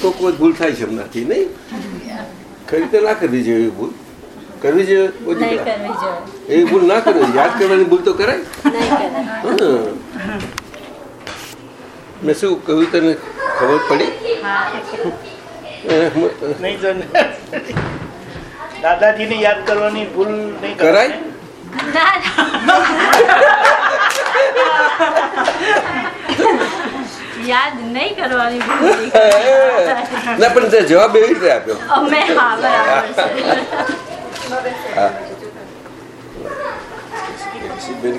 તો કોઈ ભૂલ થાય છે એમનાથી નહીં? ખરી રીતે ના કરવી જોઈએ એવી ભૂલ. કરવી જોઈએ? કોઈ એવી ભૂલ ના કરવી યાદ કરવાની ભૂલ તો કરાય. નહીં મેં શું કહ્યું તને? ખબર પડી? દાદાજીને યાદ કરવાની ભૂલ નહીં કરાય? યાદ નહીં કરવાની. ના પણ તે જવાબ એવી રીતે આપ્યો. અમે હા બરાબર છે. બેન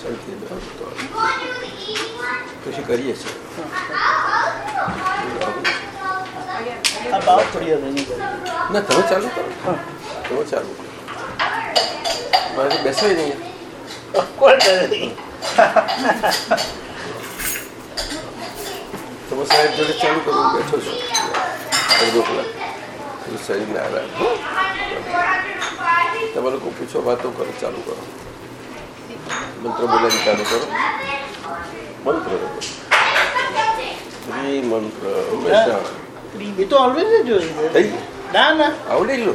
શાંતિ કશું કરીએ છીએ. ના તમે ચાલુ કરો. તમે ચાલુ. કરો મારે બેસાય નહીં? તમે સાહેબ જોડે ચાલુ કરો બેઠો છો. અડધો કલાક શરીરને આરામ તમે લોકો પૂછો વાતો કરો ચાલુ કરો. મંત્ર. બોલાવી ચાલુ કરો મંત્ર. બોલો. શ્રી મંત્ર હંમેશા એ તો ઓલવેઝ જ હોય ના ના. આવડી લો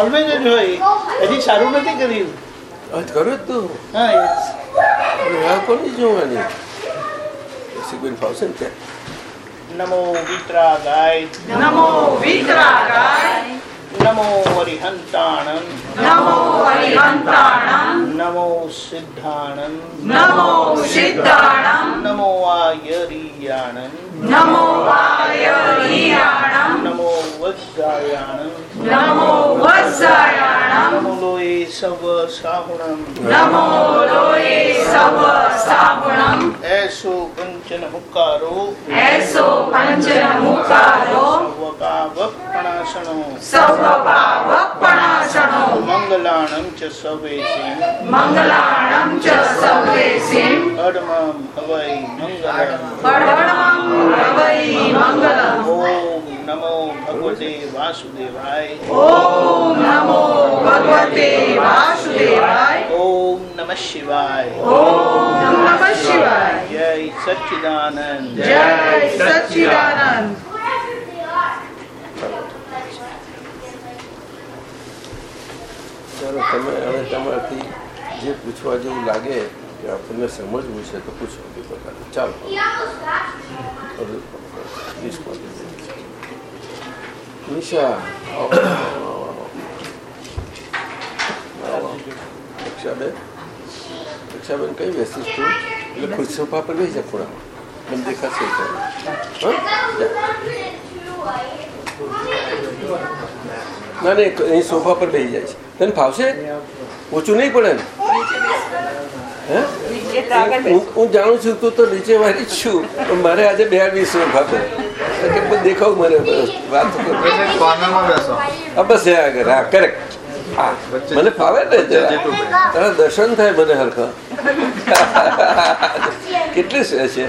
ઓલવેઝ જ હોય. હજી સારું નથી કર્યું. જ તું. હા આ કોની જોવાની? શીખવીને ફાવશે ને ત્યાં? નમો વિતરા ગાય નમો વિતરાગાય. નમો હરિહંતાણમ નમો હરિહંતાણમ નમો સિદ્ધાણમ નમો સિદ્ધાણમ નમો આયરિયાણમ નમો વાયરિયાણમ નમો વજ્રાયાણમ નમો વત્સયાણમ નમો લોય સવ સાહુણમ નમો લોય સવ સાવણમ એસો પંચન હુકારો એસો પંચન મુકારો વકાવપણાસણો સર્વ ભાવપણાસણો મંગલાણમ ચ સવેસી મંગલાણમ ચ સર્વેસિમ અડમમ હવૈ મંગલમ પડવણમ વૈ મંગલમ ઓમ નમો ભગવતે વાસુદેવાય ઓમ નમો ભગવતે વાસુદેવાય ઓમ નમઃ શિવાય ઓમ નમઃ શિવાય જય સચ્ચિદાનંદ જય સચ્ચિદાનંદ ચાલો તમે હવે તમારાથી જે પૂછવા જેવું લાગે કે આપણને સમજવું છે તો પૂછો એ પ્રકારે ચાલો આવો. રક્ષાબેન? રક્ષાબેન કઈ બેસીશ તું એટલે ખુશ સોફા પર બેસી જા ખૂણામાં મને દેખાશે. હં? ના નહીં અહીં સોફા પર બેસી જાય છે. તને ફાવશે? ઓછું નહીં પડે ને? હે? જાણું છું તું તો નીચે વાળી જ છું. પણ મારે આજે બે વીસ સોફા પર તો કે બધું દેખાવ મને વાત બેસો. હા કરેક્ટ હા મને ફાવે ને. તારા દર્શન થાય મને હરખા. કેટલી છે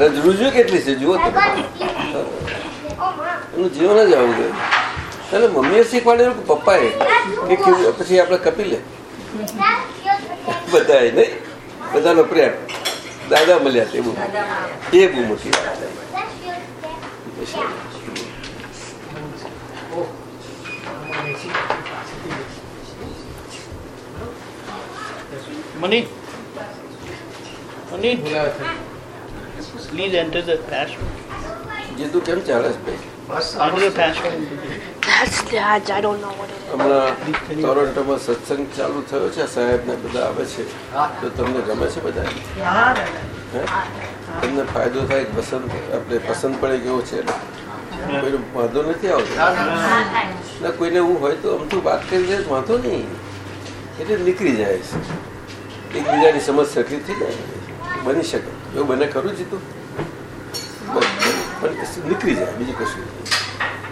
રજરૂજુ કેટલી છે? જુઓ તમે એનું જીવન જ આવું જોઈએ તને મમ્મીએ શીખવાડેલું કે પપ્પાએ? કે કેવું પછી આપણે કપિલે. બધાએ નહીં? બધાનો પ્રેમ દાદા મળ્યા તે બહુ એ બહુ મોટી વાત Mani, Mani, please enter the password. Jitu કેમ ચાલે છે ભાઈ Enter the password. That's dad's. I don't know what it is. હમણાં ટોરોન્ટોમાં સત્સંગ ચાલુ થયો છે સાહેબ ને બધા આવે છે તો તમને ગમે છે બધા? તમને ફાયદો થાય પસંદ આપણે પસંદ પડે કેવો છે એટલે કોઈનો વાંધો નથી આવતો. ના કોઈને એવું હોય તો અમથું વાત કરી જાય વાંધો નહીં. એટલે નીકળી જાય છે. એકબીજાની સમજ સરખી થઈ જાય બની શકે. એવું બને ખરું જીતું બસ, પણ નીકળી જાય બીજું કશું નહીં.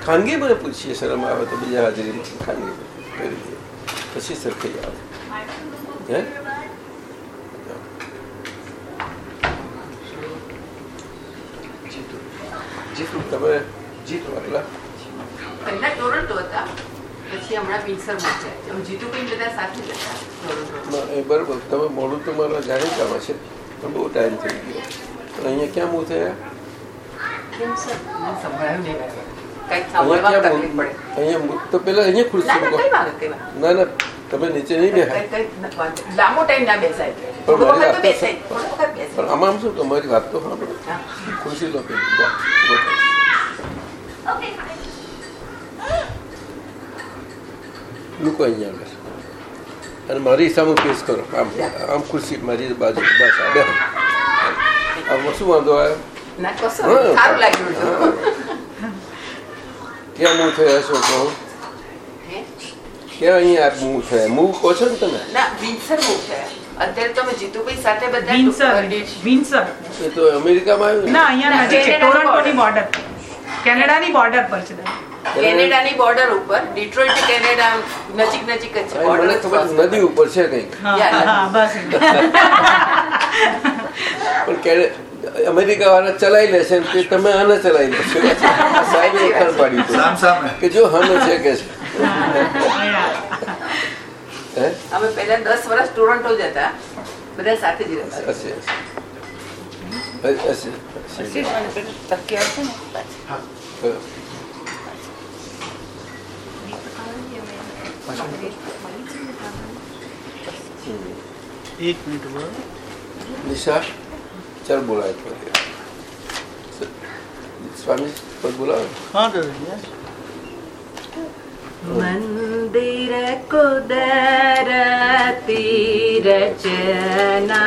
ખાનગી મને પૂછીએ શરમ આવે તો બીજા હાજરીમાં. ખાનગી. કરી દઈએ પછી સરખી આવે હે? તમે જીતો વાપરા પછી હમણાં પિન્સર મૂકે એમ જીતુભાઈ બધા સાથે હતા એ બરાબર. તમે મોડું તો મારા જાણીતામાં છે. પણ બહુ ટાઈમ થઈ ગયો. પણ અહીંયા ક્યાં મૂવ થયા? ના ના કઈ કઈ તમે નીચે નહીં કઈ કઈ. લાંબો ટાઈમ ના બેસાય. પણ આમાં આમ શું તમારી વાત તો ખુશી તો. મૂકો અહીંયા આગળ અને મારી સામે પેશ કરો આમ આમ ખુરશી મારી બાજુ બસ આ આમાં શું વાંધો આવ્યો કશો હા. મૂવ થયા છો કહો ક્યાં અહીંયા મૂવ થયા મૂવ કહો છો ને તમે ના વિન્સર મૂકે અત્યારે તમે જીતુભાઈ સાથે બધા વિન્સર એ તો અમેરિકામાં આવ્યું ના? અહીંયા નજીક છે ટોરન્ટોની બોર્ડર કેનેડાની બોર્ડર પર છે. કેનેડાની બોર્ડર ઉપર ડિટ્રોઇટ કેનેડા નજીક નજીક જ છે છે, નદી ઉપર છે કંઈક. હા બસ. પણ કે અમેરિકા વાળા ચલાવી લેશે ને તે તમે આને ચલાવી લેશો. સાહેબ પાડ્યું કે જો હમે છે કે છે. અમે પહેલા દસ વર્ષ ટોરન્ટો જ હતા બધા સાથે જ. એક મિનિટ ઊભા નિશા ચાલ બોલાય સ્વામી બોલાવો બોલાવે? હા દાદાજી मिर कुदरीर चना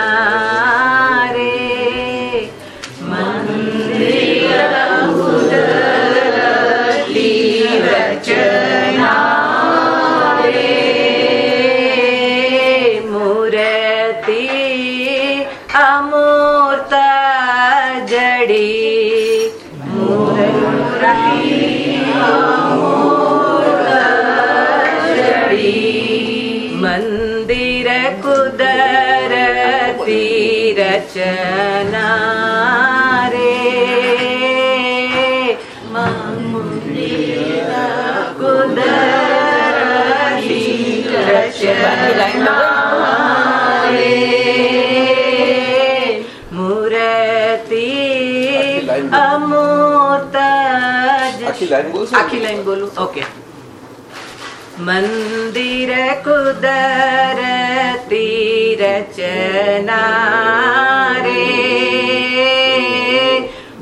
रे કુદરતી રચના રે મંદિર કુદરતી રચના રે મૂર્તિ અમૂર્ત આખી લાઈન બોલશો मन्दिर मिर कुदरतिरचना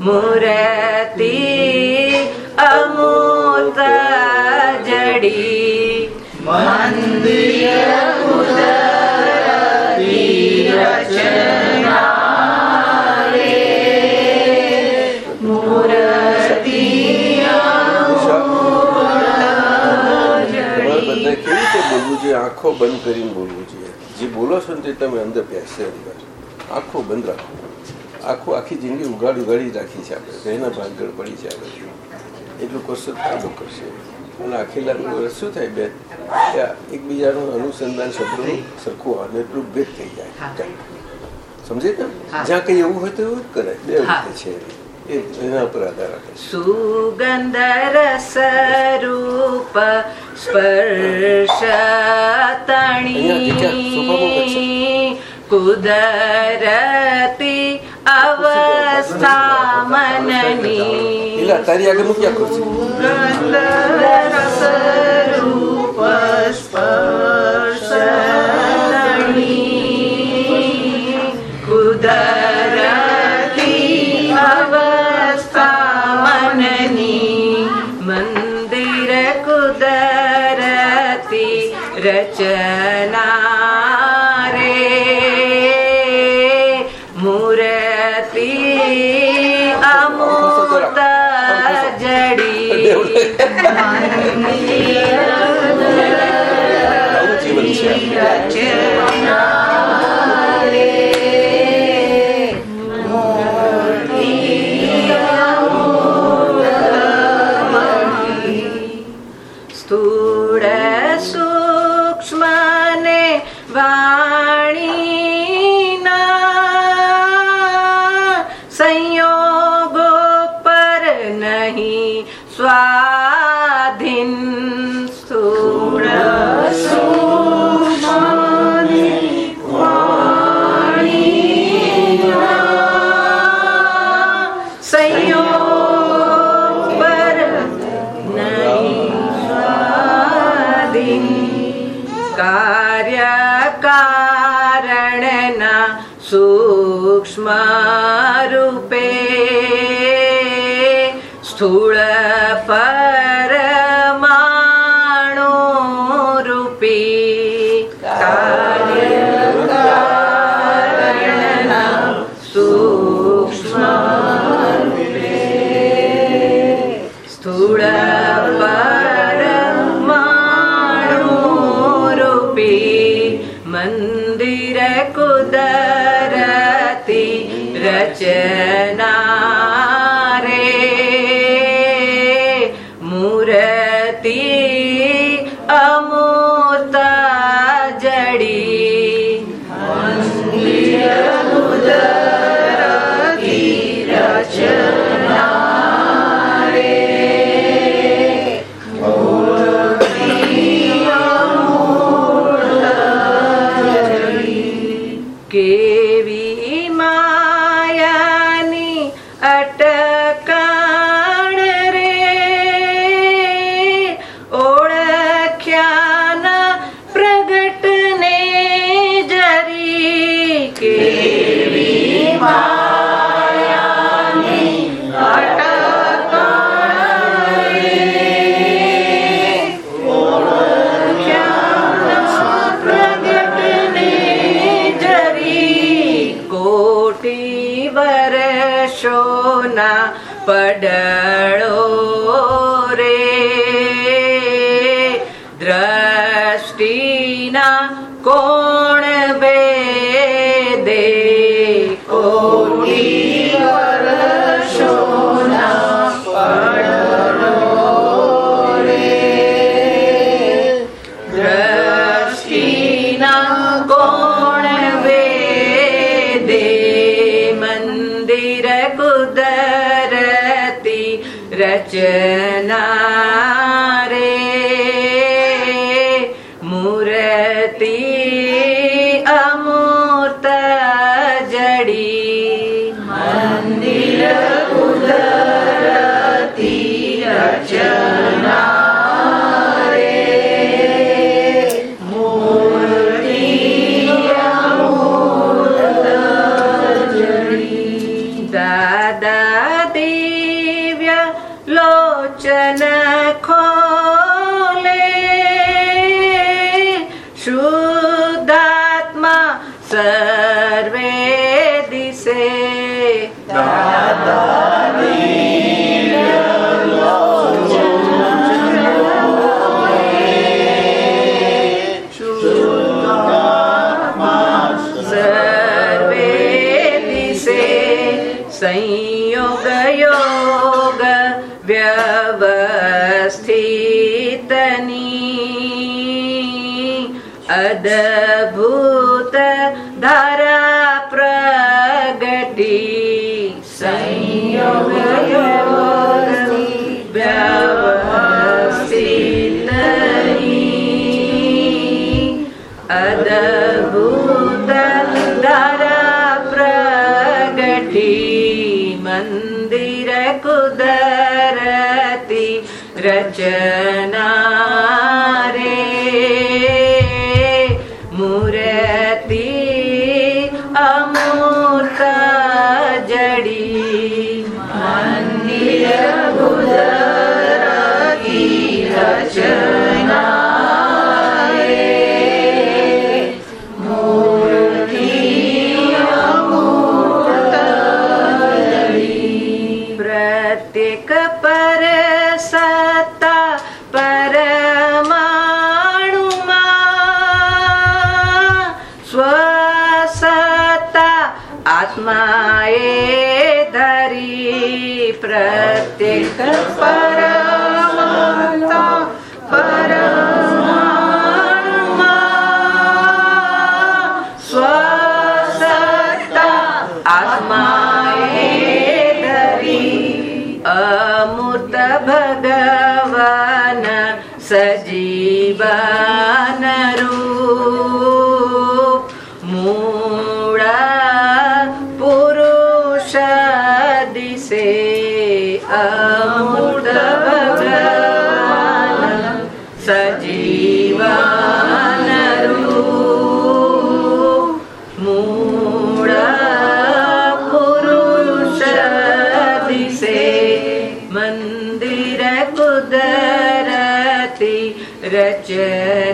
मुरति अमोद जडी। मन्दरीर આંખો બંધ કરીને બોલવું જોઈએ. જે બોલો છો ને તે તમે અંદર બેસશે અંદર આંખો બંધ રાખો. આખું આખી જિંદગી ઉગાડી ઉગાડી રાખી છે આપણે. એના ભાગળ પડી છે આપણે એટલું કરશો ફાયદો કરશે? અને આખી વર્ષ શું થાય? બે એકબીજાનું અનુસંધાન શબ્દ સરખું આવે ને એટલું ભેદ થઈ જાય. સમજે ને જ્યાં કંઈ એવું હોય તો એવું જ કરાય. બે વખતે છે એ એના ઉપર આધાર રાખે છે સુગંધ રસ કુદરતી રચના રે મૂર્તિ અમૂર્ત જડી मिर कुदारति रच कुदरती रचना मन्दिर कुदरति रचना રચના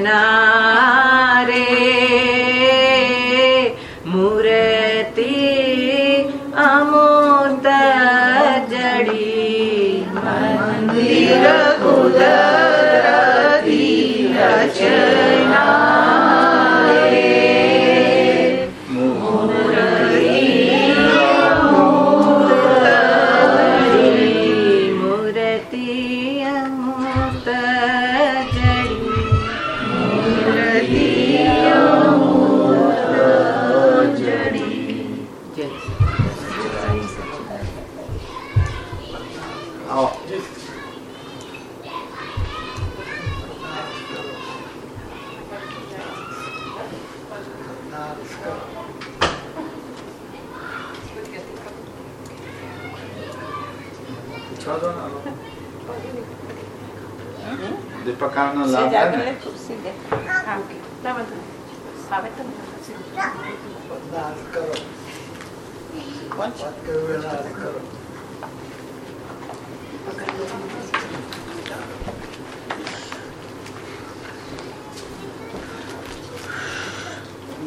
ને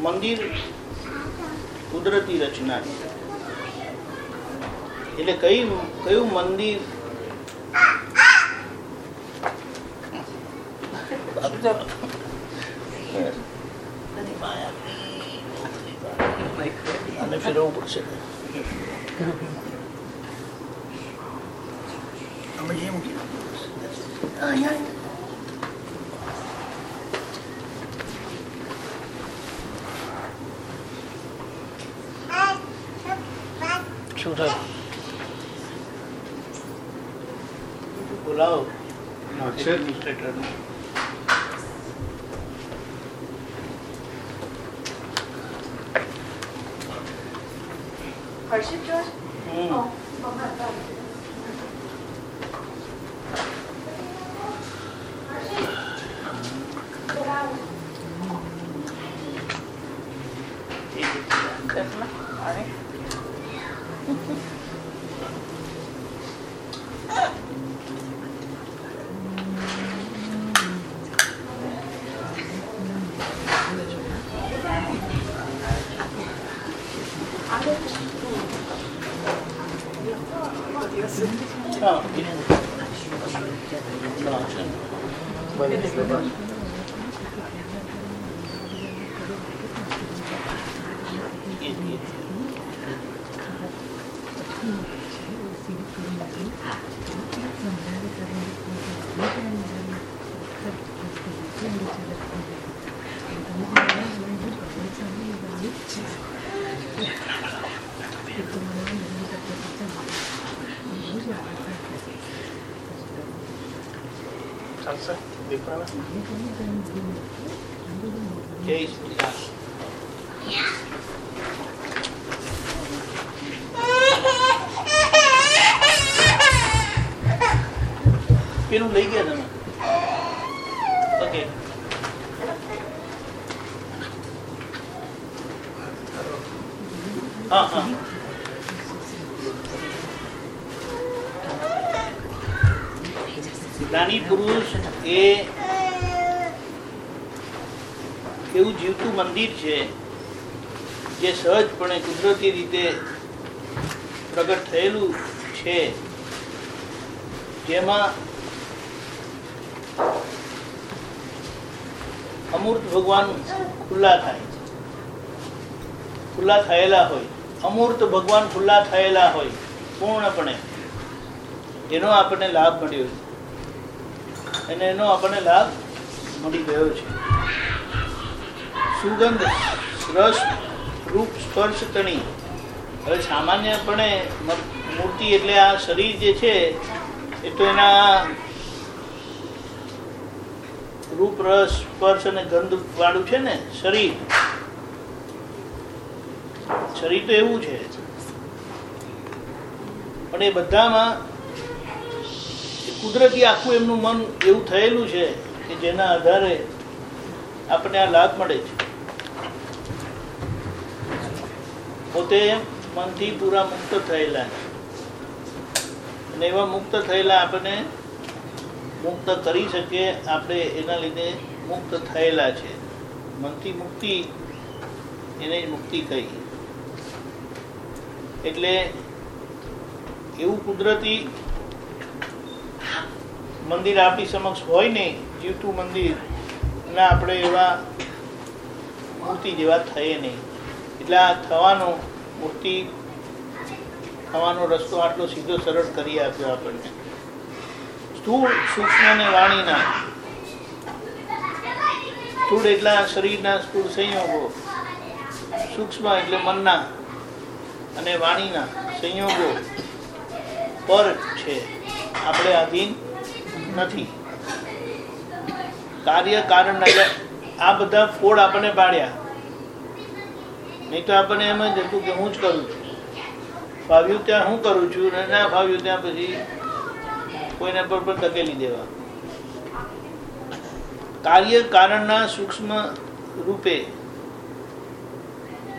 મંદિર કુદરતી રચના એટલે કયું કયું મંદિર Han är för obotsen. Han är jorden. Aj, aj. Tjodå. Pulao. Not it. Спасибо. ચાલશે દીપડાને? જય શ્રી રામ. પેલું મંદિર છે, જે સહજપણે કુદરતી રીતે પ્રગટ થયેલું છે, જેમાં અમૂર્ત ભગવાન ખુલ્લા થાય ખુલ્લા થયેલા હોય, અમૂર્ત ભગવાન ખુલ્લા થયેલા હોય, પૂર્ણપણે. એનો આપણને લાભ મળ્યો છે. અને એનો આપણને લાભ મળી ગયો છે. સુગંધ, રસ, રૂપ, સ્પર્શ તણી. હવે સામાન્યપણે મૂર્તિ એટલે આ શરીર જે છે, એ તો એના રૂપ, રસ, સ્પર્શ અને ગંધ વાળું છે ને, શરીર. શરીર તો એવું છે. પણ એ બધામાં કુદરતી આખું એમનું મન એવું થયેલું છે કે જેના આધારે આપણને આ લાભ મળે છે. પોતે મનથી પૂરા મુક્ત થયેલા. અને એવા મુક્ત થયેલા આપણને મુક્ત કરી શકીએ, આપણે એના લીધે મુક્ત થયેલા છે. મનથી મુક્તિ, એને જ મુક્તિ કહી. એટલે એવું કુદરતી મંદિર આપણી સમક્ષ હોય ને જીવતું મંદિર, ના આપણે એવા મૂર્તિ જેવા થઈએ નહીં. એટલે થવાનો મૂર્તિ, થવાનો રસ્તો આટલો સીધો સરળ કરી આપ્યો આપણને. સ્થૂળ સૂક્ષ્મ અને વાણીના. સ્થૂળ એટલા શરીરના સ્થૂળ સંયોગો. સૂક્ષ્મ એટલે મનના અને વાણીના સંયોગો. પર છે. આપણે આધીન નથી. કાર્ય કારણ આ બધા ફોડ આપણને પાડ્યા. નહીં તો આપણને એમ જ હતું કે હું જ કરું છું. ફાવ્યું ત્યાં હું કરું છું અને ના ફાવ્યું ત્યાં પછી કોઈને પર પણ ધકેલી દેવા. કાર્ય કારણના સૂક્ષ્મ રૂપે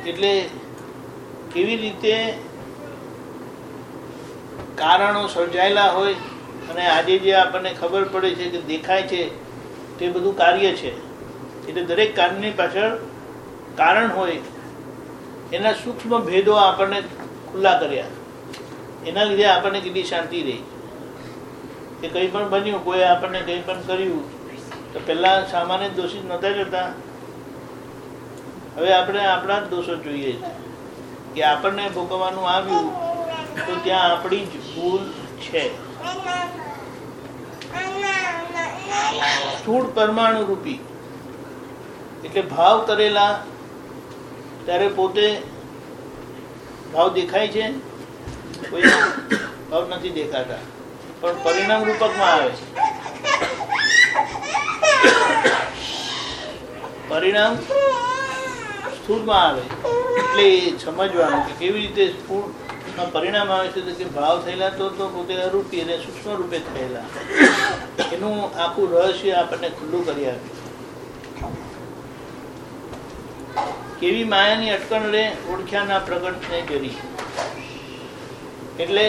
એટલે કેવી રીતે કારણો સર્જાયેલા હોય અને આજે જે આપણને ખબર પડે છે કે દેખાય છે તે બધું કાર્ય છે. એટલે દરેક કાર્યની પાછળ કારણ હોય એના સૂક્ષ્મ ભેદો આપણને ખુલ્લા કર્યા. એના લીધે આપણને કેટલી શાંતિ રહી. કે કંઈ પણ બન્યું, કોઈ આપણને કંઈ પણ કર્યું, તો પહેલાં સામાન્ય દોષિત નહોતા કરતા હવે આપણે આપણા જ દોષો જોઈએ છે. કે આપણને ભોગવવાનું આવ્યું, તો ત્યાં આપણી જ ભૂલ છે. સ્થૂળ પરમાણુ રૂપી એટલે ભાવ કરેલા ત્યારે પોતે ભાવ દેખાય છે? કોઈ ભાવ નથી દેખાતા. પણ પરિણામ રૂપકમાં આવે છે. પરિણામ સ્થૂળમાં આવે. એટલે એ સમજવાનું કે કેવી રીતે સ્થૂળમાં પરિણામ આવે છે તો કે ભાવ થયેલા તો તો પોતે અરૂપી અને સૂક્ષ્મ રૂપે થયેલા. એનું આખું રહસ્ય આપણને ખુલ્લું કરી આપ્યું કેવી માયાની અટકણ રે, ઓળખ્યાના પ્રગટને જરી એટલે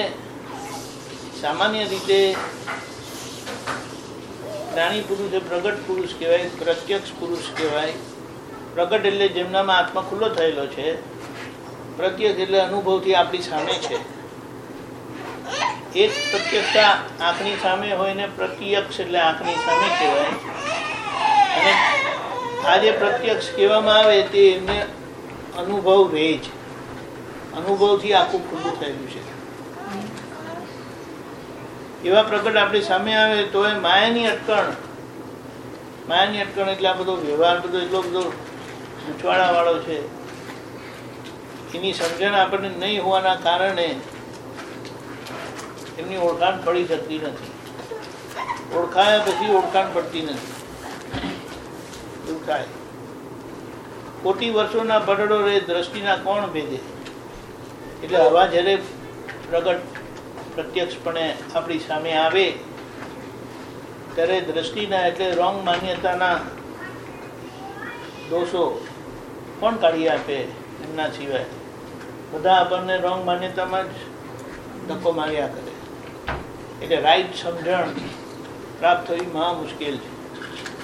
સામાન્ય રીતે પ્રાણી પુરુષ એ પ્રગટ પુરુષ કહેવાય, પ્રત્યક્ષ પુરુષ કહેવાય. પ્રગટ એટલે જેમનામાં આત્મા ખુલ્લો થયેલો છે, પ્રત્યક્ષ એટલે અનુભવથી આપણી સામે છે. એક પ્રત્યક્ષતા આંખની સામે હોય ને પ્રત્યક્ષ એટલે આંખની સામે કહેવાય. અને આ જે પ્રત્યક્ષ કહેવામાં આવે તે એમને અનુભવ રહે છે અનુભવથી આખું ખુલ્લું થયેલું છે. એવા પ્રગટ આપણી સામે આવે તો એ માયાની અટકણ. માયાની અટકણ એટલે આ બધો વ્યવહાર, બધો એટલો બધો ગૂંચવાડા વાળો છે. એની સમજણ આપણને નહીં હોવાના કારણે એમની ઓળખાણ પડી શકતી નથી. ઓળખાયા પછી ઓળખાણ પડતી નથી. એવું થાય કોટી વર્ષોના ભડડો રે દ્રષ્ટિના કોણ ભેદે? એટલે હવા જ્યારે પ્રગટ પ્રત્યક્ષપણે આપણી સામે આવે, ત્યારે દ્રષ્ટિના એટલે રોંગ માન્યતાના દોષો કોણ કાઢી આપે એમના સિવાય? બધા આપણને રોંગ માન્યતામાં જ ધક્કો માર્યા કરે. એટલે રાઈટ સમજણ પ્રાપ્ત થવી મહા મુશ્કેલ છે.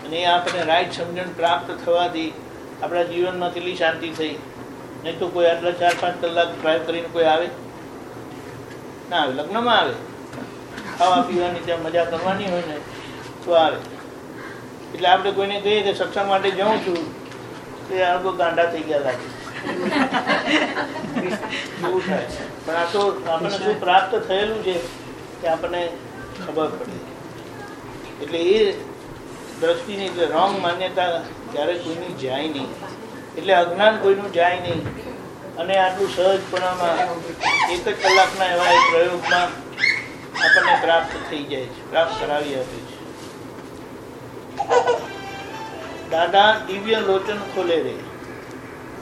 અને એ આપણે રાઈટ સમજણ પ્રાપ્ત થવાથી આપણા જીવનમાં કેટલી શાંતિ થઈ. નહીં તો કોઈ આટલા ચાર, પાંચ કલાક ડ્રાઈવ કરીને કોઈ આવે? ના આવે, લગ્નમાં આવે. ખાવા પીવાની ત્યાં મજા કરવાની હોય ને, તો આવે. એટલે આપણે કોઈને કહીએ કે સત્સંગ માટે જાઉં છું, તો આ લોકો ગાંડા થઈ ગયા લાગે. પણ આ તો આપણને શું પ્રાપ્ત થયેલું છે કે આપણને ખબર પડે. એટલે એ દ્રષ્ટિની એટલે રોંગ માન્યતા ક્યારેય કોઈની જાય નહીં. એટલે અજ્ઞાન કોઈનું જાય નહીં. અને આટલું સહજપણામાં એક જ કલાકના એવા એ પ્રયોગમાં આપણને પ્રાપ્ત થઈ જાય છે પ્રાપ્ત કરાવી આપે છે. દાદા દિવ્ય લોચન ખોલે રે.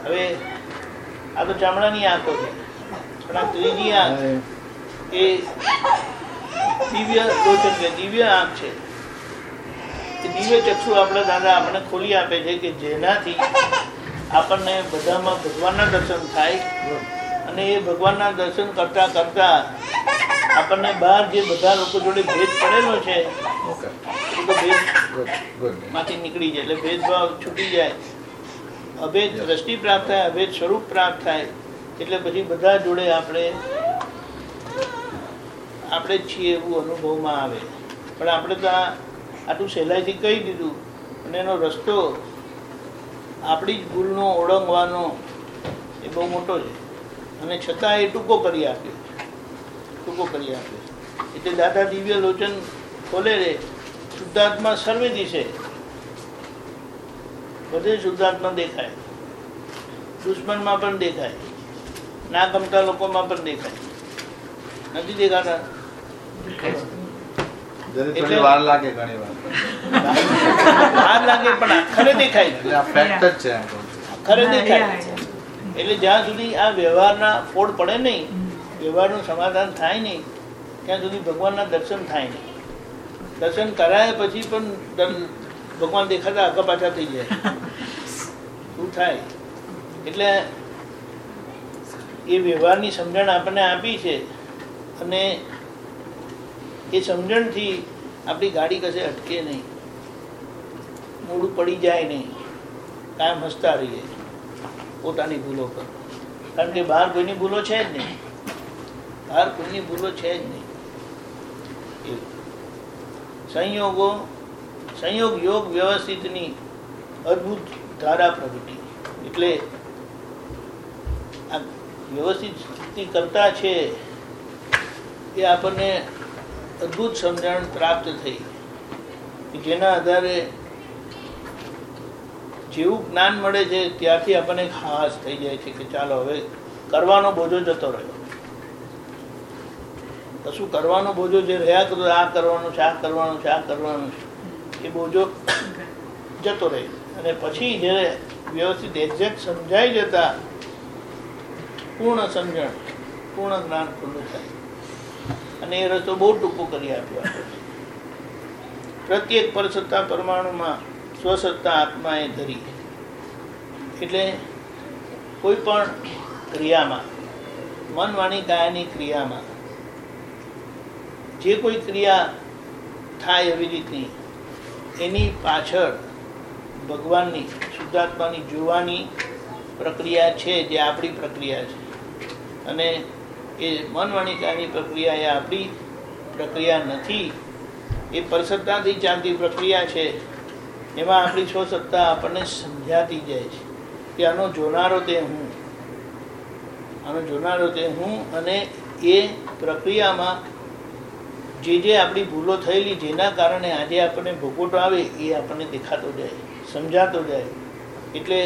હવે આ તો ચામડાની આંખો છે. પણ આ ત્રીજી આંખ એ દિવ્ય લોચન છે દિવ્ય આંખ છે. દિવ્ય ચક્ષુ આપણા દાદા આપણે ખોલી આપે છે કે જેનાથી આપણને બધામાં ભગવાનના દર્શન થાય. અને એ ભગવાનના દર્શન કરતા કરતા આપણને બહાર જે બધા લોકો જોડે ભેદ પડેલો છે એ તો ભેદ ગુડ ગુડમાંથી નીકળી જાય એટલે ભેદભાવ છૂટી જાય. અભેદ દ્રષ્ટિ પ્રાપ્ત થાય અભેદ સ્વરૂપ પ્રાપ્ત થાય એટલે પછી બધા જોડે આપણે આપણે છીએ એવું અનુભવમાં આવે. પણ આપણે તો આ આટલું સહેલાઈથી કહી દીધું. અને એનો રસ્તો આપણી જ ભૂલનો ઓળંગવાનો એ બહુ મોટો છે. અને છતાં એ ટૂંકો કરી આપ્યો ટૂંકો કરી આપ્યો એટલે દાદા દિવ્ય લોચન ખોલે રે. શુદ્ધાત્મા સર્વે દિશે. બધે શુદ્ધાત્મા દેખાય. દુશ્મનમાં પણ દેખાય. ના ગમતા લોકોમાં પણ દેખાય. નથી દેખાતા? એટલે- વાર લાગે ઘણી વાર. વાર લાગે પણ આખરે દેખાય એટલે આ ફેક્ટ જ છે દેખાય એટલે જ્યાં સુધી આ વ્યવહારના ફોડ પડે નહીં વ્યવહારનું સમાધાન થાય નહીં ત્યાં સુધી ભગવાનના દર્શન થાય નહીં. દર્શન કરાયા પછી પણ ભગવાન દેખાતા આગા પાછા થઈ જાય. શું થાય? એટલે એ વ્યવહારની સમજણ આપણને આપી છે અને એ સમજણથી આપણી ગાડી કશે અટકે નહીં. મોડું પડી જાય નહીં. કાયમ હસતા રહીએ. પોતાની ભૂલો પર. કારણ કે બહાર કોઈની ભૂલો છે જ નહીં. બહાર કોઈની ભૂલો છે જ નહીં. એવું. સંયોગો, સંયોગ યોગ વ્યવસ્થિતની અદ્ભુત ધારા પ્રગટી એટલે આ વ્યવસ્થિત કરતા છે એ આપણને અદ્ભુત સમજણ પ્રાપ્ત થઈ જેના આધારે જેવું જ્ઞાન મળે છે, ત્યાંથી આપણને ખાસ થઈ જાય છે કે ચાલો હવે કરવાનો બોજો જતો રહ્યો. કશું કરવાનો બોજો જે રહ્યા કરતો આ કરવાનું છે, આ કરવાનું છે, આ કરવાનું એ બોજો જતો રહે. અને પછી જ્યારે વ્યવસ્થિત એક્ઝેક્ટ સમજાઈ જતા પૂર્ણ સમજણ, પૂર્ણ જ્ઞાન ખુલ્લું થાય. અને એ રસ્તો બહુ ટૂંકો કરી આપ્યો. પ્રત્યેક પરસત્તા પરમાણુમાં સ્વસત્તા આત્માએ ધરી એટલે કોઈ પણ ક્રિયામાં મન વાણી કાયાની ક્રિયામાં, જે કોઈ ક્રિયા થાય એવી રીતની, એની પાછળ ભગવાનની, શુદ્ધાત્માની જોવાની પ્રક્રિયા છે જે આપણી પ્રક્રિયા છે. અને એ મન વાણી પ્રક્રિયા એ આપણી પ્રક્રિયા નથી. એ પરસત્તાથી ચાલતી પ્રક્રિયા છે. એમાં આપણી સ્વસત્તા આપણને સમજાતી જાય છે કે આનો જોનારો તે હું. આનો જોનારો તે હું અને એ પ્રક્રિયામાં જે જે આપણી ભૂલો થયેલી જેના કારણે આજે આપણને ભોગવટો આવે એ આપણને દેખાતો જાય, સમજાતો જાય. એટલે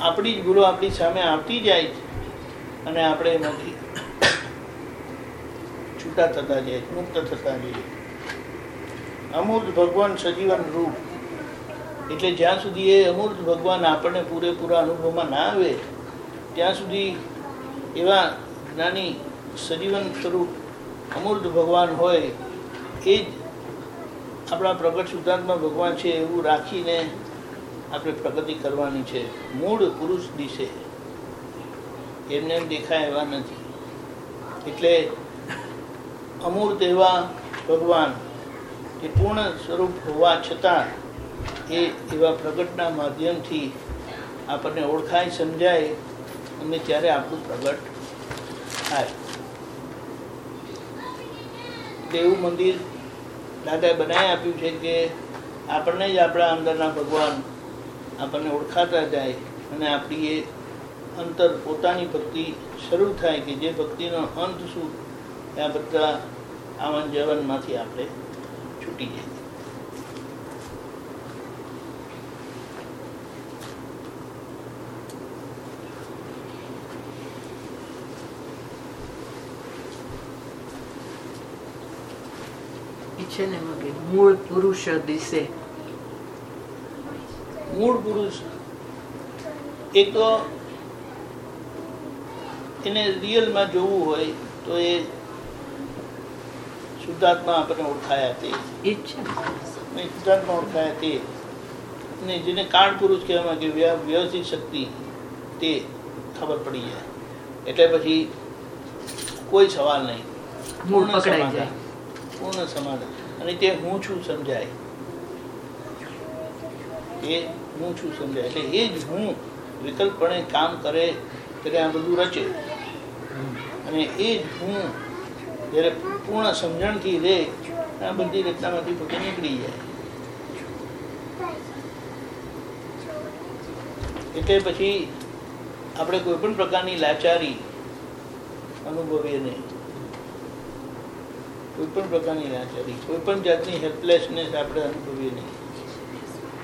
આપણી જ ભૂલો આપણી સામે આવતી જાય છે અને આપણે એમાંથી છૂટા થતા જાય, મુક્ત થતા જઈએ અમૂર્ત ભગવાન સજીવન રૂપ. એટલે જ્યાં સુધી એ અમૂર્ત ભગવાન આપણને પૂરેપૂરા અનુભવમાં ના આવે, ત્યાં સુધી એવા જ્ઞાની સજીવન સ્વરૂપ અમૂર્ત ભગવાન હોય, એ જ આપણા પ્રગટ સિદ્ધાંતમાં ભગવાન છે એવું રાખીને આપણે પ્રગતિ કરવાની છે. મૂળ પુરુષ દિશે. એમને એમ દેખાય એવા નથી. એટલે અમૂર્ત એવા ભગવાન એ પૂર્ણ સ્વરૂપ હોવા છતાં એ એવા પ્રગટના માધ્યમથી આપણને ઓળખાય, સમજાય અને ત્યારે આપણું પ્રગટ થાય. એવું મંદિર દાદાએ બનાવી આપ્યું છે કે આપણને જ આપણા અંદરના ભગવાન આપણને ઓળખાતા જાય અને આપણી એ અંતર પોતાની ભક્તિ શરૂ થાય કે જે ભક્તિનો અંત શું આ બધા આવન જવનમાંથી આપણે છૂટી જઈએ એ છે ને મૂળ પુરુષ દિશે. મૂળ પુરુષ. એક તો એને રિયલમાં જોવું હોય તો એ શુદ્ધાત્મા આપણને ઓળખાયા તે. શુદ્ધાત્મા ઓળખાયા તે. ને જેને કાળ પુરુષ કહેવામાં કે વ્યવસ્થિત શક્તિ તે ખબર પડી જાય. એટલે પછી કોઈ સવાલ નહીં. પૂર્ણ સમાધાન. પૂર્ણ સમાધાન. અને તે હું છું સમજાય. એ હું છું સમજાય. એટલે એ જ હું વિકલ્પપણે કામ કરે ત્યારે આ બધું રચે. અને એ જ હું જ્યારે પૂર્ણ સમજણથી રહે આ બધી રચનામાંથી પોતે નીકળી જાય. એટલે પછી આપણે કોઈ પણ પ્રકારની લાચારી અનુભવીએ નહીં. કોઈ પણ પ્રકારની લાચારી, કોઈ પણ જાતની હેલ્પલેસનેસ આપણે અનુભવીએ નહીં.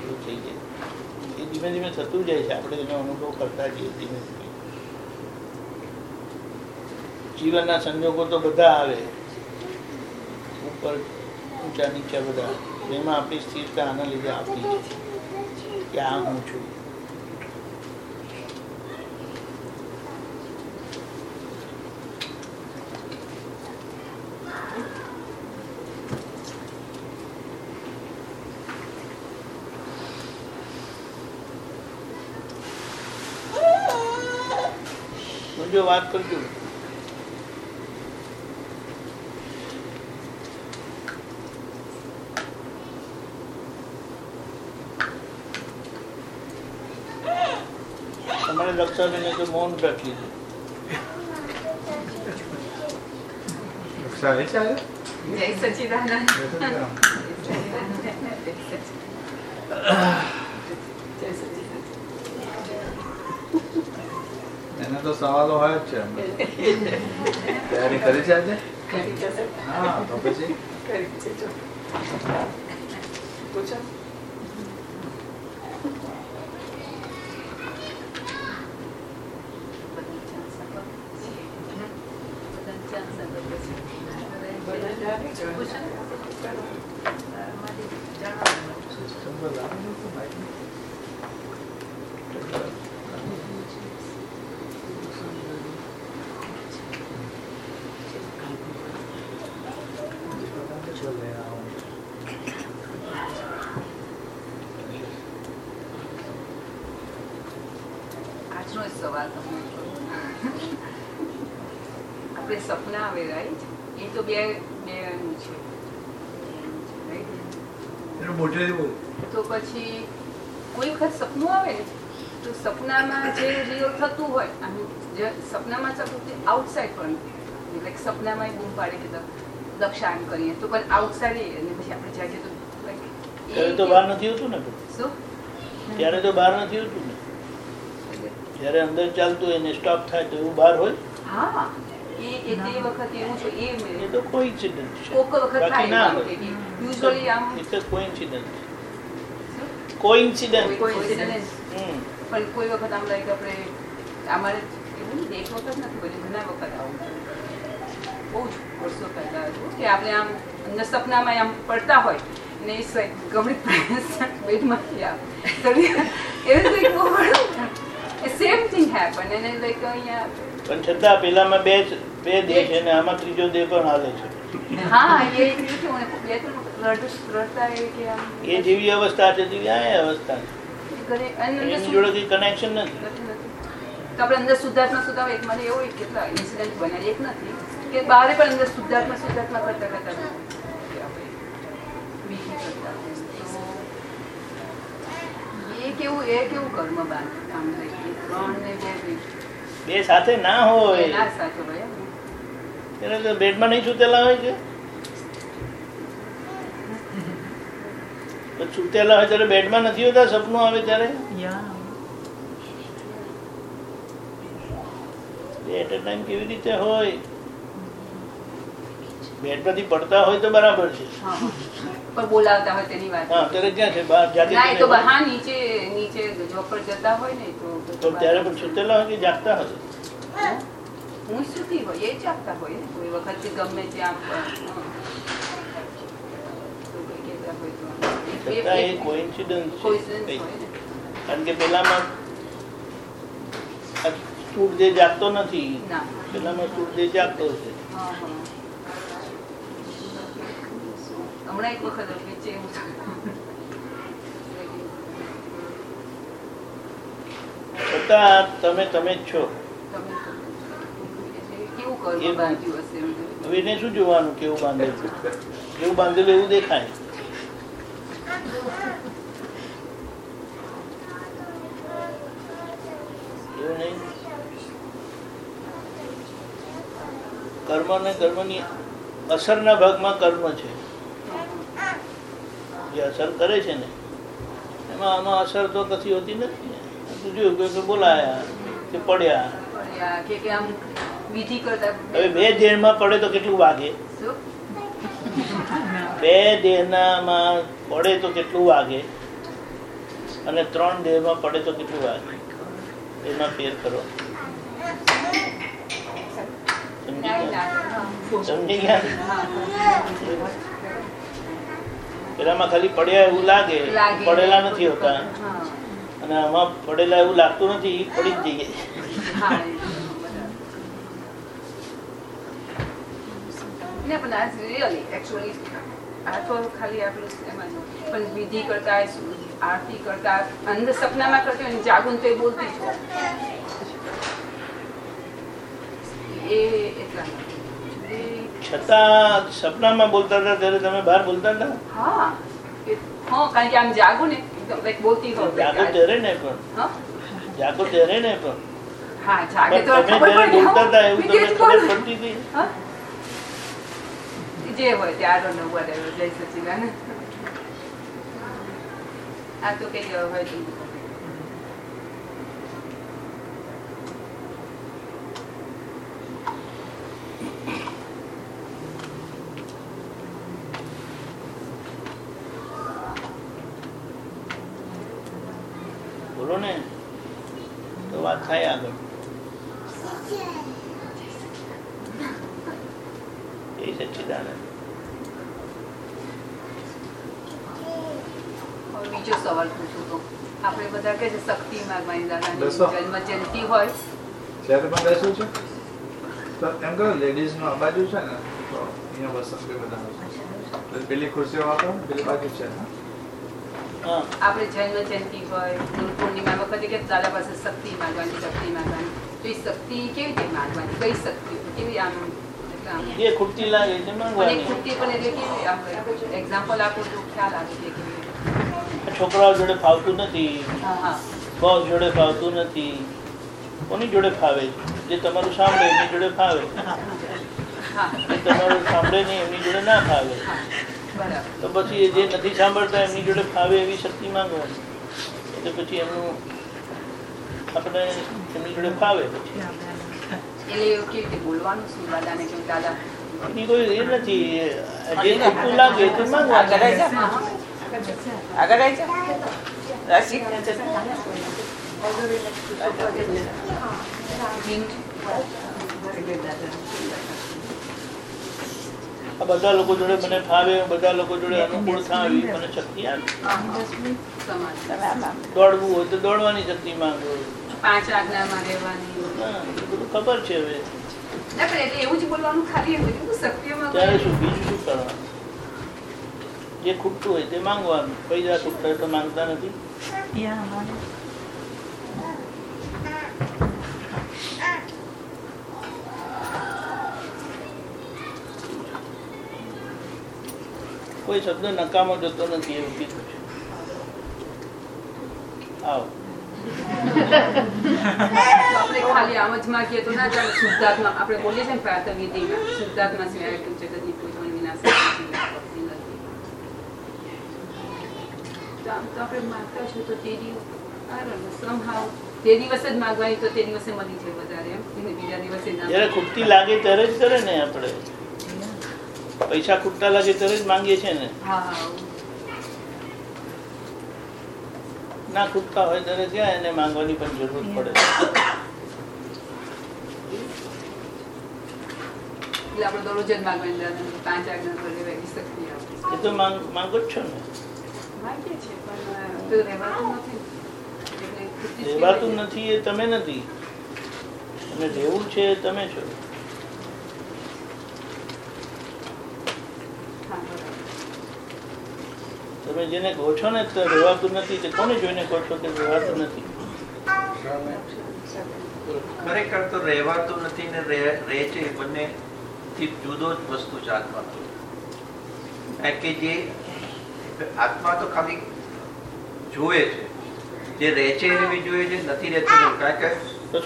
એવું થઈ જાય. એ ધીમે ધીમે થતું જાય છે. આપણે એનો અનુભવ કરતા જઈએ ધીમે ધીમે. જીવનના સંજોગો તો બધા આવે. ઉપર ઊંચા નીચા બધા. જેમાં આપણી સ્થિરતા આના લીધે આપણી કે આ હું છું. જો વાત કરજો. તો મૌન રાખી એના તો સવાલો હોય જ છે. તૈયારી કરી છે આજે? હા તો પછી? કરી છે પૂછો. બધા જાણે જ હોય. સિસ્ટમ પર લાવો છો તો બાઈક આજનો જ સવાલ તમને કરું. આપણે સપના આવે રાઈટ એ તો બે બે છે? એનું બોલ તો પછી કોઈ વખત સપનું આવે ને તો સપનામાં જે રિયલ થતું હોય આમ જે સપનામાં થતું તે આઉટસાઇડ પણ લાઈક સપનામાં બૂમ પાડે કે દક્ષાણ કરીએ. તો પણ આઉટસાઇડ અને પછી આપણે જાગીએ તો ત્યારે તો બહાર નથી હોતું ને શું? ત્યારે તો બહાર નથી હોતું ને? જ્યારે અંદર ચાલતું હોય ને સ્ટોપ થાય તો એવું બહાર હોય? હા. એ તે વખત એવું છે એ એ તો કોઇન્સિડન્સ છે. કોક વખત બાકી ના હોય. યુઝ્યુઅલી આમ it's a coincidence coincidence coincidence. પણ કોઈ વખત આમ લાઈક આપણે અમારે એવું એક વખત નથી બન્યું ઘણા વખત આવું બહુ જ વર્ષો પહેલા હતું કે આપણે આમ અંદર સપનામાં આમ પડતા હોય ને ગમડી બેડમાંથી બહુ સેમ થિંગ હેપન અને લાઈક અહીંયા પણ છતાં પેલામાં બે બે દેહ છે ને આમાં ત્રીજો દેહ પણ હાલે છે. હા એ જેવી અવસ્થા છે તેવી આ અવસ્થા છે. જોડે કઈ કનેક્શન નથી. તો આપણે અંદર શુદ્ધાત્મા શુદ્ધાત્મા એક મને એવો એક કેટલા ઇન્સિડન્ટ બન્યા એક નથી કે બારે પણ અંદર શુદ્ધાત્મા શુદ્ધાત્મા કરતા કરતા ને બે બે. સાથે ના હોય. એના સાથે હોય એમ. બેડમાં નહીં સુતેલા હોય છે તો સુતેલા હોય ત્યારે બેડમાં નથી હોતા? સપનું આવે ત્યારે? એટ અ ટાઈમ કેવી રીતે હોય? બેડમાંથી પડતા હોય તો બરાબર છે. પણ બોલાવતા હોય તેની વાત. હા ત્યારે ક્યાં છે? બહાર જાગે ના તો બહાર નીચે નીચે જોબ પર જતા હોય ને તો તો ત્યારે પણ સુતેલા હોય કે જાગતા હશે? હું સુધી હોય એ જાગતા હોય ને કોઈ વખત ગમે ત્યાં કે પેલામાં જાગતો નથી પેલામાં સ્થૂળ દેહ જાગતો છે. હા, હા. હમણાં એક વખત વચ્ચે એવું. છતાં તમે તમે જ છો તમે એટલે કેવું કર્મ બાંધ્યું હશે એમ બધું. હવે એને શું જોવાનું કેવું બાંધેલું કેવું બાંધેલું એવું દેખાય. એવું નહીં? કર્મ ને કર્મની અસરના ભાગમાં કર્મ છે. જે અસર કરે છે ને એમાં આમાં અસર તો કશી હોતી નથી ને. જોયું કે- બોલાયા કે પડ્યા. કે આમ વિધિ કરતા હવે બે દેહમાં પડે તો કેટલું વાગે? બે દેહનામાં પડે તો કેટલું વાગે? અને ત્રણ દેહમાં પડે તો કેટલું વાગે? એમાં ફેર કરો. સમજી ગયા? પેલામાં ખાલી પડ્યા એવું લાગે. લાગે. પડેલા નથી હોતા. અને આમાં પડેલા એવું લાગતું નથી પડી જ જઈએ હા, એ બરાબર. ને પણ આ રિયલી એકચ્યુઅલી આ તો ખાલી આપણું એમાં પણ વિધિ કરતા આરતી કરતા અંધ સપનામાં કરતી હોય ને તો એ બોલતી જ એ એટલા છતાં સપનામાં બોલતા હતા ત્યારે તમે બહાર બોલતા હતા? હા હા કારણ કે આમ જાગું ને એકદમ બોલતી હોય. જાગો ત્યારે ને પણ? હા? જાગો ત્યારે ને પણ? હા જાગે તો ખબર હતા એવું તમને ખબર પડતી હતી? હા? Jay was there. I don't know whether it was I took. દાદાની જન્મ જયંતિ હોય. જ્યારે પણ બેસું છું તો એમ કહો લેડીઝ આ બાજુ છે ને તો અહીંયા વસંત બધા પેલી ખુરશીઓ પેલી બાજુ છે ને આપણે જન્મ જયંતિ હોય ગુરુ પૂર્ણિમા વખતે કે દાદા પાસે શક્તિ માંગવાની શક્તિ માંગવાની. તો એ શક્તિ કેવી રીતે માંગવાની? કઈ શક્તિ? કેવી આમ જે ખૂટતી લાગે તે માંગવાની. ખૂટતી પણ એટલે કેવી એક્ઝામ્પલ આપું તો ખ્યાલ આવે કે છોકરાઓ જોડે ફાવતું નથી. હા હા. બોસ જોડે ફાવતું નથી. કોની જોડે ફાવે? જે તમારું સાંભળે એમની જોડે ફાવે. જે તમારું સાંભળે નહીં એમની જોડે ના ફાવે. તો પછી જે નથી સાંભળતા એમની જોડે ફાવે એવી શક્તિ માંગો. એટલે પછી એમનું આપણે એમની જોડે ફાવે. પછી કોઈ એ નથી. જે ખૂટતું લાગે તે માંગવાનું. બધા લોકો જોડે મને ફાવે બધા લોકો જોડે અનુકૂળ થાય મને શક્તિ આવે દોડવું હોય તો દોડવાની શક્તિ માંગો. પાંચ આજ્ઞામાં રહેવાની બધું ખબર છે હવે. ત્યારે શું બીજું શું કરવાનું? જે ખૂટતું હોય તે માંગવાનું. પૈસા ખૂટતા હોય તો માંગતા નથી. કોઈ શબ્દ નકામો જતો નથી એવું કીધું છે આવો તો આપણે ખાલી આમ જ માગીએ તો ના ચાલે શુદ્ધાત્મા આપણે બોલીએ છીએ ને પ્રાર્થના વિધિમાં શુદ્ધાત્મા સિવાય એટલું જગતની કોઈ પણ વિનાશ નથી, આપત્તિ નથી. તો આમ તો આપણે માગતા છીએ તો તે દિવસ I don't know, somehow તે દિવસે જ માગવાની તો તે દિવસે મળી જાય વધારે એમ. બીજા દિવસે ના ખૂટતી લાગે ત્યારે જ કરે ને આપણે. પૈસા ખૂટતા લાગે ત્યારે જ માંગીએ છીએ ને. ના ખૂટતા હોય ત્યારે ત્યાં એને માંગવાની પણ જરૂર પડે એટલે આપણે દરરોજ જ માગવાની પાંચ આજ્ઞા પર રહેવાની શક્તિ આપે. એ તો માંગ માંગો જ છો ને. માંગીએ છીએ પણ રહેવાતું નથી. રહેવાતું નથી એ તમે નથી. અને રહેવું છે તમે છો. તમે જેને કહો છો ને રહેવાતું નથી, તે કોને જોઈને કહો છો કે રહેવાતું નથી? ખરેખર તો રહેવાતું નથી ને રહે છે બંને થી જુદો જ વસ્તુ છે આત્મા તો. કે જે આત્મા તો ખાલી જોવે છે. જે રહે છે એને બી જોઈએ છે નથી રહેતું કારણ કે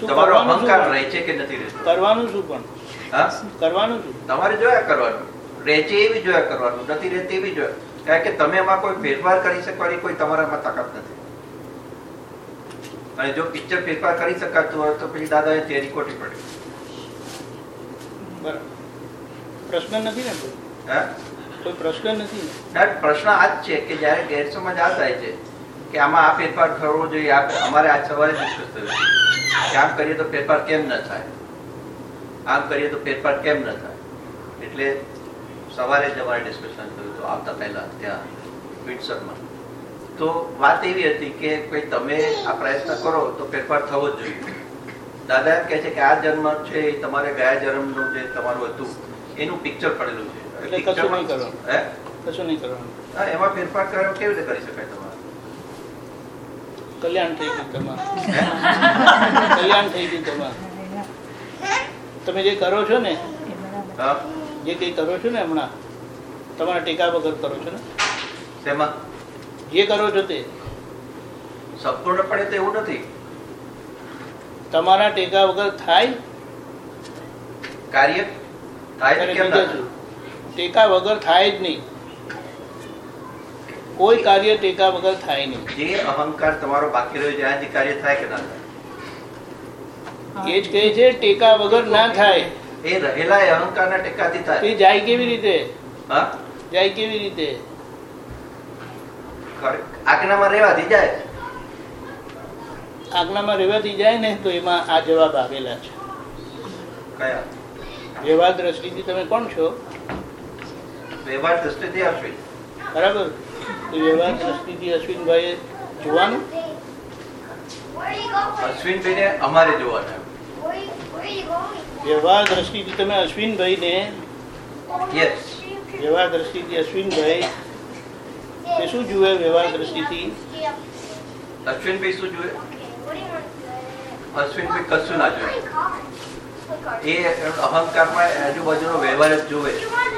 તમારો અહંકાર રહે છે કે નથી રહેતો? કરવાનું શું પણ? હા? કરવાનું શું? તમારે જોયા કરવાનું. રહે છે એ બી જોયા કરવાનું નથી રહેતી એ બી જોયા. કારણ કે તમે એમાં કોઈ ફેરફાર કરી શકવાની કોઈ તમારામાં તાકાત નથી. અને જો પિક્ચર ફેરફાર કરી શકાતું હોય તો પછી દાદાએ થિયરી ખોટી પડે. બરાબર. પ્રશ્ન નથી ને? હા? કોઈ પ્રશ્ન નથી પ્રશ્ન આ જ છે કે જ્યારે ગેરસમજ આ થાય છે કે આમાં આ ફેરફાર કરવો જોઈએ અમારે આજ સવારે ડિસ્કસ થયું કે આમ કરીએ તો ફેરફાર કેમ ન થાય? આમ કરીએ તો ફેરફાર કેમ ન થાય? એટલે સવારે જ અમારે ડિસ્કશન થયું હતું આવતા પહેલા ત્યાં વિન્ડસરમાં તો વાત એવી હતી કે કોઈ તમે આ પ્રયત્ન કરો તો ફેરફાર થવો જ જોઈએ. દાદા એમ કહે છે કે આ જન્મ છે એ તમારે ગયા જન્મનું જે તમારું હતું એનું પિક્ચર પડેલું છે. એટલે કશું નહીં કરવાનું. હે? કશું નહીં કરવાનું. હા, એમાં ફેરફાર કર્યો કેવી રીતે કરી શકાય કલ્યાણ થઈ ગયું તમારું. કલ્યાણ થઈ ગયું તમારું. તમે જે કરો છો ને જે કઈ કરો છો ને હમણાં તમારા ટેકા વગર કરો છો ને? જે કરો છો તે. સંપૂર્ણપણે તો એવું નથી. તમારા ટેકા વગર થાય? કાર્ય થાય? ટેકા વગર થાય જ નહીં. કોઈ કાર્ય ટેકા વગર થાય નહીં. જે અહંકાર તમારો બાકી રહ્યો છે એનાથી કાર્ય થાય કે ના થાય એ જ કહે છે ટેકા વગર ના થાય. એ રહેલા અહંકારના ટેકાથી થાય. એ જાય કેવી રીતે? હા? જાય કેવી રીતે? આજ્ઞામાં રહેવાથી જાય. આજ્ઞામાં રહેવાથી જાય ને તો એમાં આ જવાબ આવેલા છે. કયા? વ્યવહાર દ્રષ્ટિથી તમે કોણ છો? વ્યવહાર દ્રષ્ટિથી અશ્વિન બરાબર? તો વ્યવહાર દ્રષ્ટિથી અશ્વિનભાઈએ જોવાનું? અશ્વિનભાઈને અમારે જોવાના. વ્યવહાર દ્રષ્ટિથી તમે અશ્વિનભાઈને યસ વ્યવહાર દ્રષ્ટિથી અશ્વિનભાઈ તે શું જુએ વ્યવહાર દ્રષ્ટિથી? અશ્વિનભાઈ શું જુએ? અશ્વિનભાઈ કશું ના જુએ. એ અહંકારમાં આજુબાજુનો વ્યવહાર જ જુએ.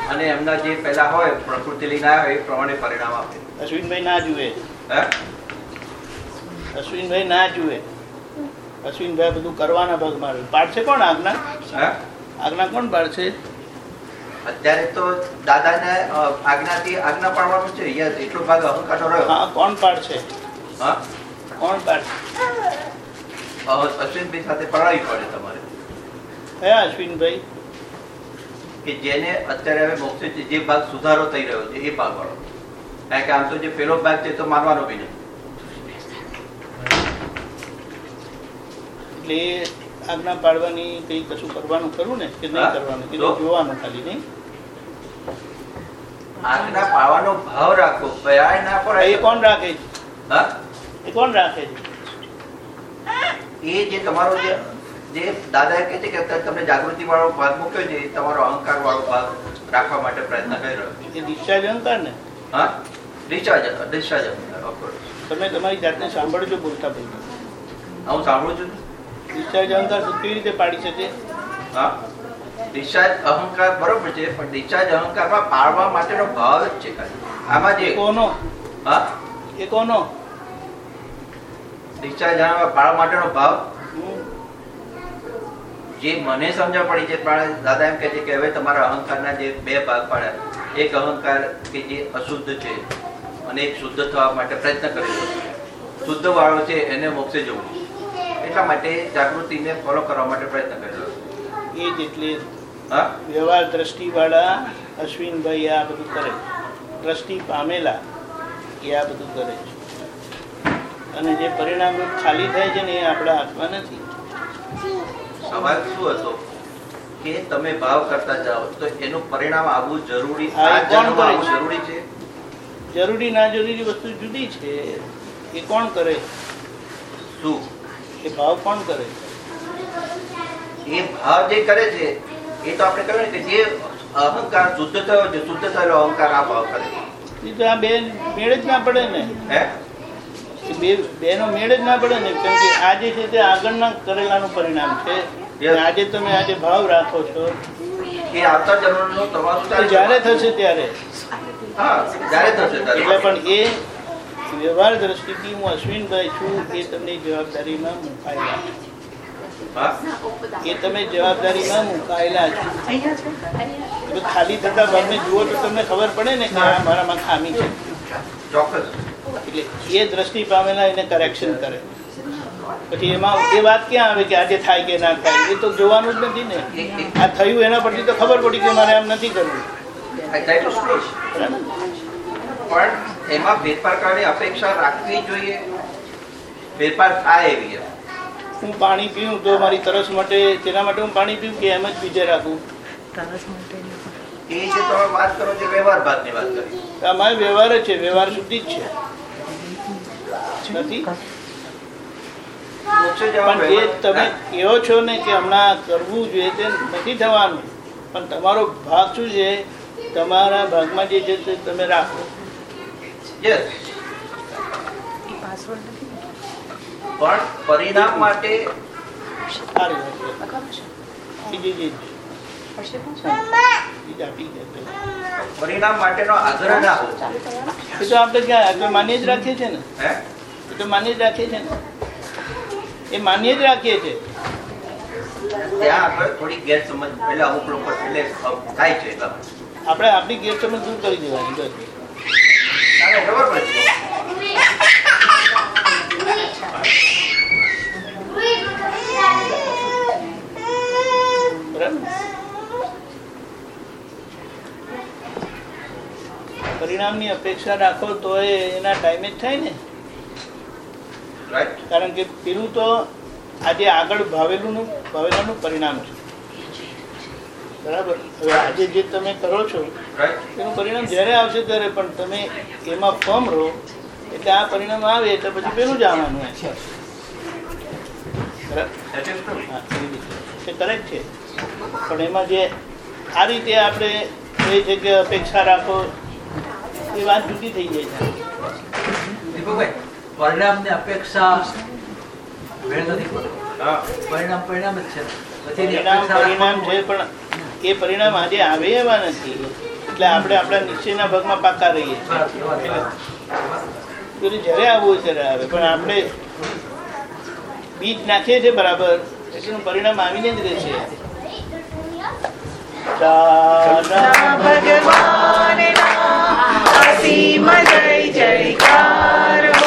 અને એમના જે પહેલા હોય પ્રકૃતિ લઈને આવ્યા એ પ્રમાણે પરિણામ આપે. અશ્વિનભાઈ ના જુએ. અશ્વિનભાઈ ના જુએ. અશ્વિનભાઈ બધું કરવાના ભાગમાં રહ્યું પાડશે કોણ આજ્ઞા? હે? આજ્ઞા કોણ પાડશે? અત્યારે તો દાદાને આજ્ઞાથી આજ્ઞા પાડવાનું છે. યસ એટલો ભાગ અહંકારનો રહ્યો. હા કોણ પાડશે? હા? કોણ પાડશે? અશ્વિનભાઈ સાથે પડાવી પડે તમારે. કયા અશ્વિનભાઈ કે જેને અત્યારે હવે મોક્ષે જે ભાગ સુધારો થઈ રહ્યો છે એ ભાગ વાળો. કારણ કે આમ તો જે પેલો ભાગ છે તો માનવાનો બી નહીં એટલે આજ્ઞા પાડવાની કઈ કશું કરવાનું ખરું ને? કે નહીં? કરવાનું? એ જોવાનું ખાલી નહીં? આજ્ઞા પાવાનો ભાવ રાખો. ભયાય ના એ કોણ રાખે છે? હા? એ કોણ રાખે એ જે તમારો જે જે દાદાએ કહે છે કે અત્યારે તમે જાગૃતિ વાળો ભાગ મૂક્યો છે એ તમારો અહંકાર વાળો ભાગ રાખવા માટે પ્રયત્ન કરી રહ્યો છે. ડિસ્ચાર્જ અહંકાર ને હા? ડિસ્ચાર્જ ડિસ્ચાર્જ તમે તમારી જાતને સાંભળજો બોલતા બોલતા. હું સાંભળું છું. ડિસ્ચાર્જ અહંકાર કેવી રીતે પાડી શકે? હા? ડિસ્ચાર્જ અહંકાર બરોબર છે પણ ડિસ્ચાર્જ અહંકારમાં પાડવા માટેનો ભાવ જ છે આમાં જે કોનો? હા? એ કોનો? ડિસ્ચાર્જ પાડવા માટેનો ભાવ? જે મને સમજણ પડી છે પણ દાદા એમ કહે છે કે હવે તમારા અહંકારના જે બે ભાગ પાડ્યા એક અહંકાર કે જે અશુદ્ધ છે અને શુદ્ધ થવા માટે પ્રયત્ન કરેલો શુદ્ધ વાળો છે એને મોક્ષે જવું. એટલા માટે જાગૃતિને ફોલો કરવા માટે પ્રયત્ન કરી એ જ એટલે હા? વ્યવહાર દ્રષ્ટિવાળા અશ્વિનભાઈ આ બધું કરે દ્રષ્ટિ પામેલા એ આ બધું કરે છે. અને જે પરિણામ ખાલી થાય છે ને એ આપણા હાથમાં નથી. સવાલ શું હતો? કે તમે ભાવ કરતા જાઓ તો એનું પરિણામ આવવું જરૂરી આ છે? જરૂરી છે? જરૂરી ના જરૂરી વસ્તુ જુદી છે એ કોણ કરે? શું? એ ભાવ કોણ કરે? એ ભાવ જે કરે છે એ તો આપણે કહ્યું કે જે અહંકાર શુદ્ધ થયો છે શુદ્ધ થયેલો અહંકાર આ ભાવ કરે એ તો આ બે મેળ જ ના પડે ને. હે? બે બેનો મેળ જ ના પડે ને કેમ કે આજે જે છે તે આગળના કરેલાનું પરિણામ છે. આજે તમે આજે ભાવ રાખો છો. એ આવતા જન્મનું તમારું જ્યારે થશે ત્યારે હા જ્યારે થશે ત્યારે. એટલે પણ એ વ્યવહાર દ્રષ્ટિથી હું અશ્વિનભાઈ છું એ તમને જવાબદારીમાં મુકાયેલા છે. એ તમે જવાબદારીમાં મુકાયેલા છો. ખાલી થતા ભાગને જુઓ તો તમને ખબર પડે ને કે આ મારામાં ખામી છે. એટલે એ દ્રષ્ટિ પામેલા એને કરેક્શન કરે. પછી એમાં એ વાત ક્યાં આવે કે આજે થાય કે ના થાય? એ તો જોવાનું જ નથી ને. આ થયું એના પરથી તો ખબર પડી કે મારે આમ નથી કરવું. પણ એમાં ફેરફાર કરવાની અપેક્ષા રાખવી જોઈએ. ફેરફાર થાય એવી હું પાણી પીઉં તો મારી તરસ માટે તેના માટે હું પાણી પીઉં કે એમ જ બીજે રાખું? એ જે તમે વાત કરો છો વ્યવહાર ભાગની વાત કરી. અમારે વ્યવહાર જ છે વ્યવહાર સુધી જ છે. નથી? પણ એ તમે કહો છો ને કે હમણાં કરવું જોઈએ તે નથી થવાનું. પણ તમારો ભાગ શું છે? તમારા ભાગમાં જે છે તે તમે રાખો. પણ પરિણામ માટે. પરિણામ માટેનો આગ્રહ ના હોવો એ તો આપણે ક્યાં માન્ય જ રાખીએ છીએ ને? હે? એ તો માન્ય જ રાખીએ છીએ ને? એ માન્ય જ રાખીએ છીએ. ત્યાં આગળ થોડી ગેરસમજ પહેલા અમુક લોકો એટલે થાય છે. આપણે આપણી ગેરસમજ દૂર કરી દેવાની બસ. પરિણામની અપેક્ષા રાખો તો એ એના ટાઈમે જ થાય ને. કારણ કે પેલું તો આજે આગળ ભાવેલું ભાવેલાનું પરિણામ છે. બરાબર? હવે આજે જે તમે કરો છો એનું પરિણામ જ્યારે આવશે ત્યારે પણ તમે એમાં ફર્મ રહો એટલે આ પરિણામ આવે એટલે પછી પેલું જ આવવાનું છે. કરેક્ટ છે. પણ એમાં જે આ રીતે આપણે એ છે કે અપેક્ષા રાખો એ વાત જુદી થઈ જાય છે. દીપકભાઈ પરિણામની અપેક્ષા વેળ નથી પરિણામ પરિણામ જ છે. પછી પરિણામ પરિણામ છે પણ એ પરિણામ આજે આવે એવા નથી. એટલે આપણે આપણા નિશ્ચયના ભાગમાં પાકા રહીએ. છીએ. જ્યારે આવવું ત્યારે આવે. પણ આપણે બીજ નાખીએ છીએ બરાબર એટલે પરિણામ આવીને જ રહેશે. છે ભગવાનના અસીમ જય જયકાર.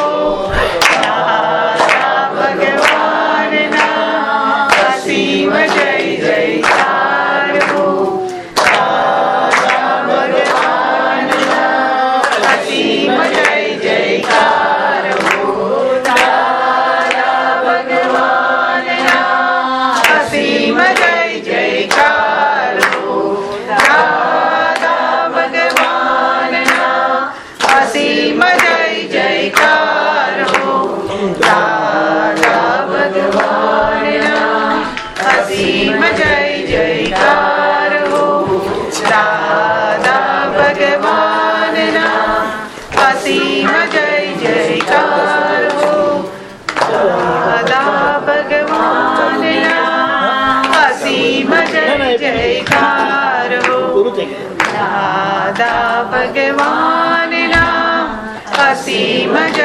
Mega!